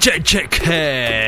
DJ JK non-stop.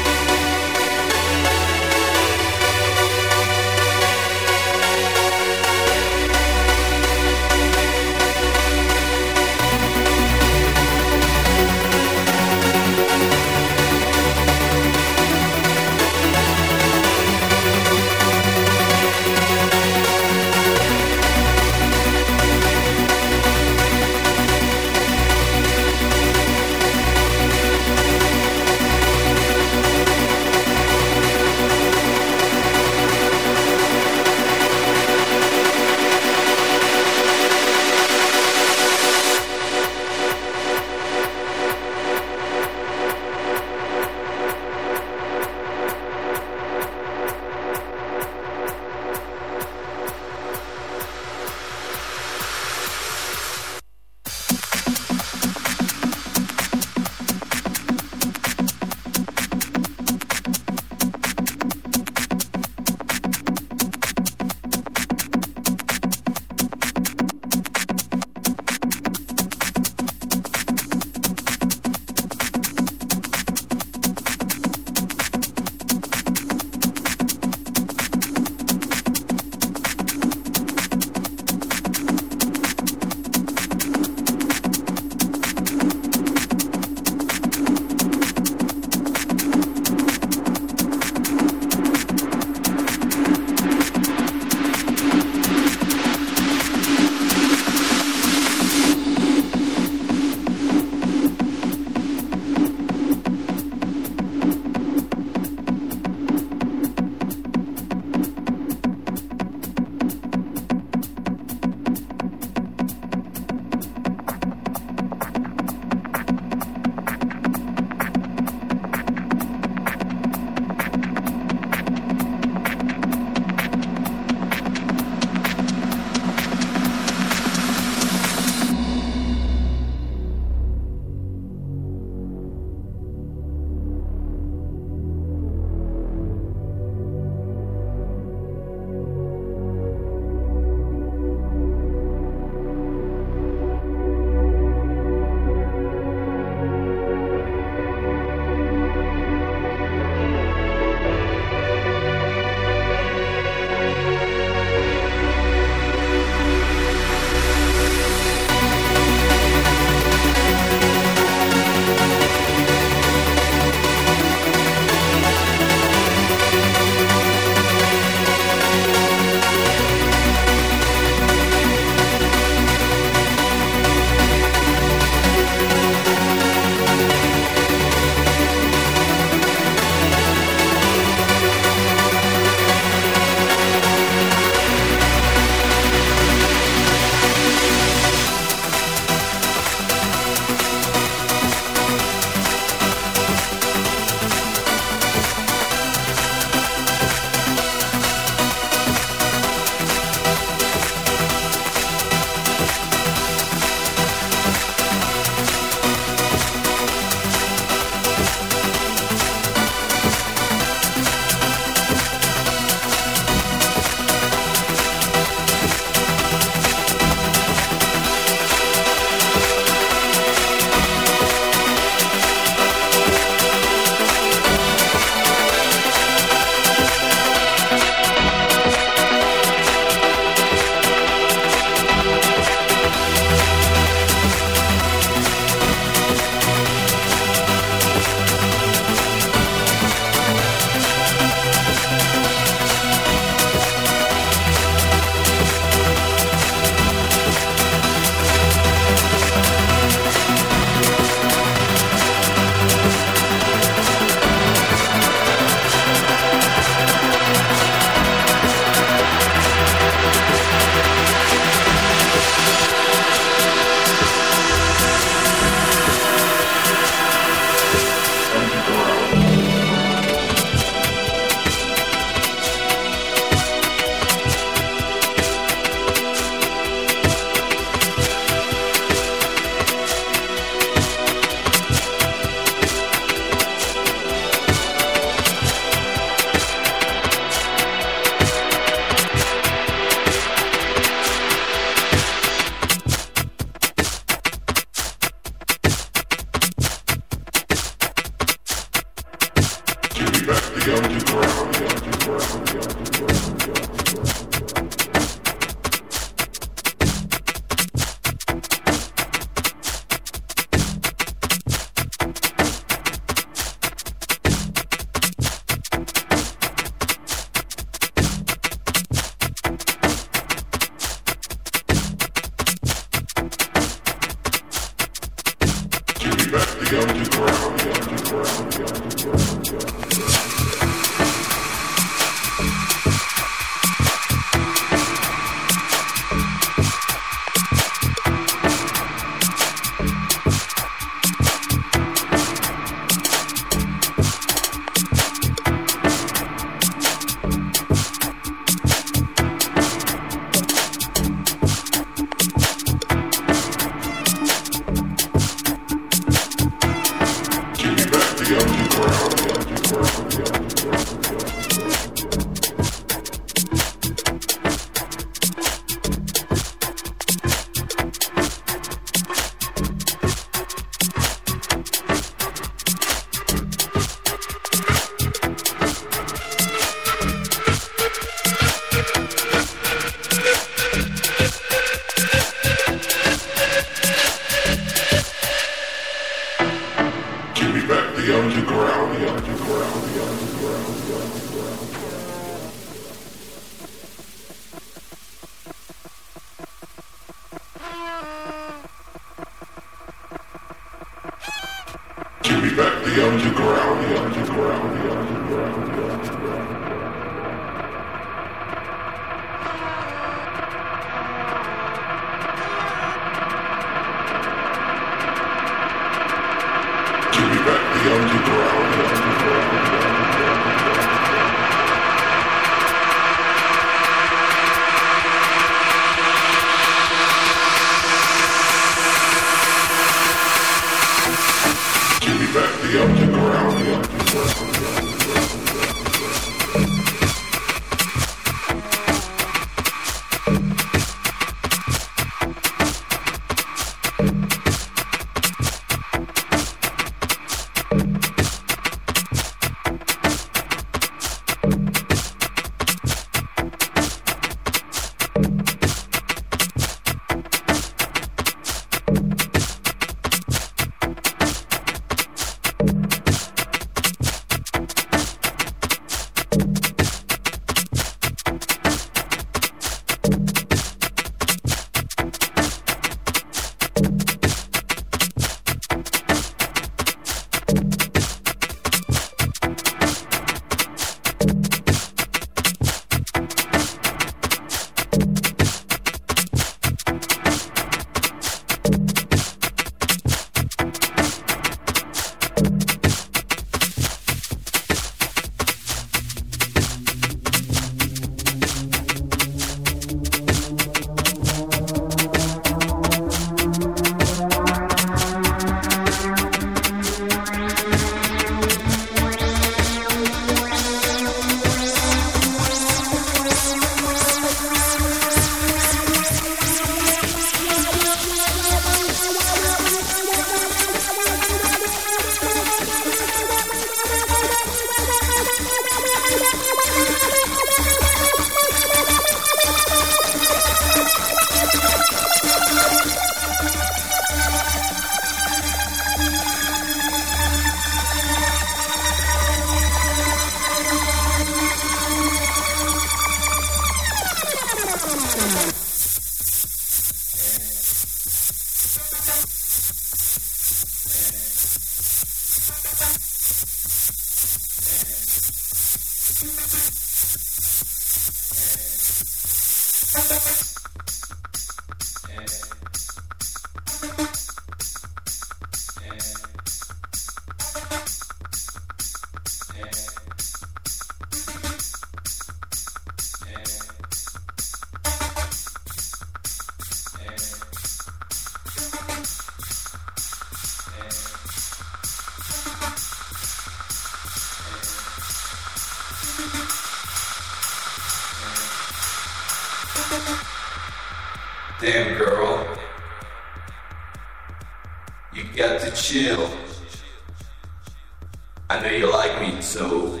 I know you like me, so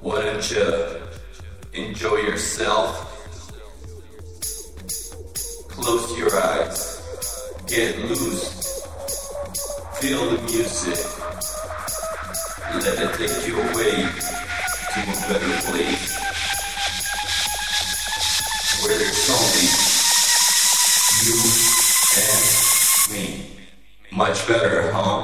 Why don't you enjoy yourself? Close your eyes, get loose, feel the music, let it take you away to a better place where there's only you and me. Much better, huh?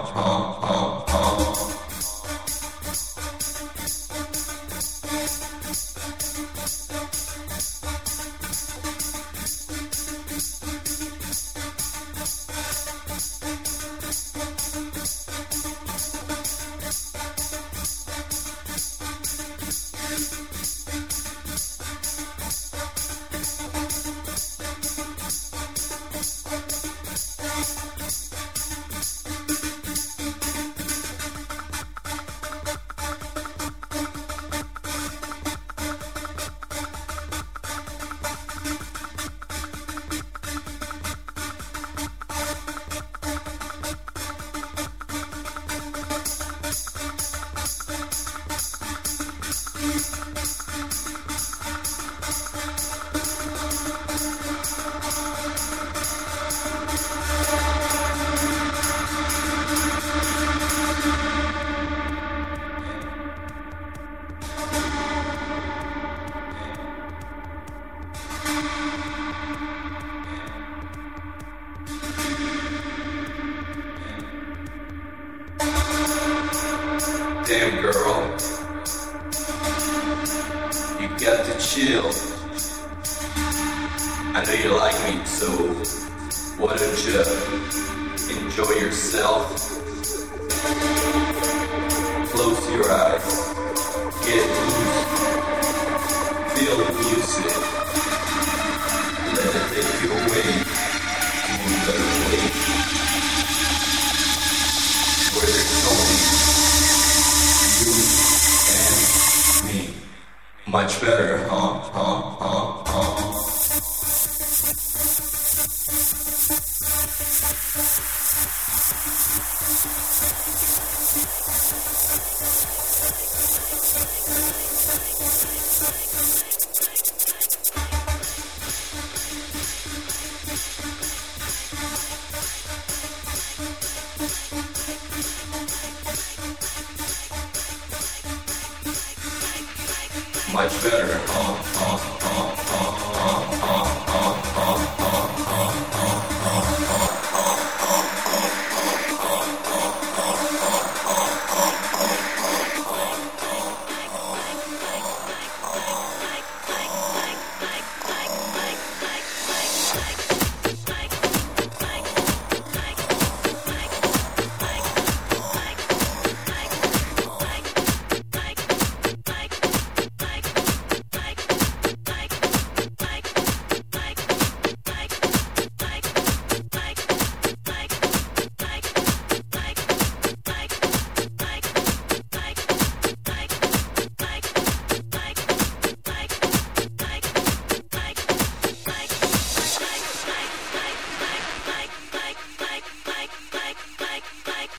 I know you like me, so why don't you enjoy yourself? Close your eyes. Get loose. Feel the music. Let it take you away to a better place. You and me. Much better? Huh?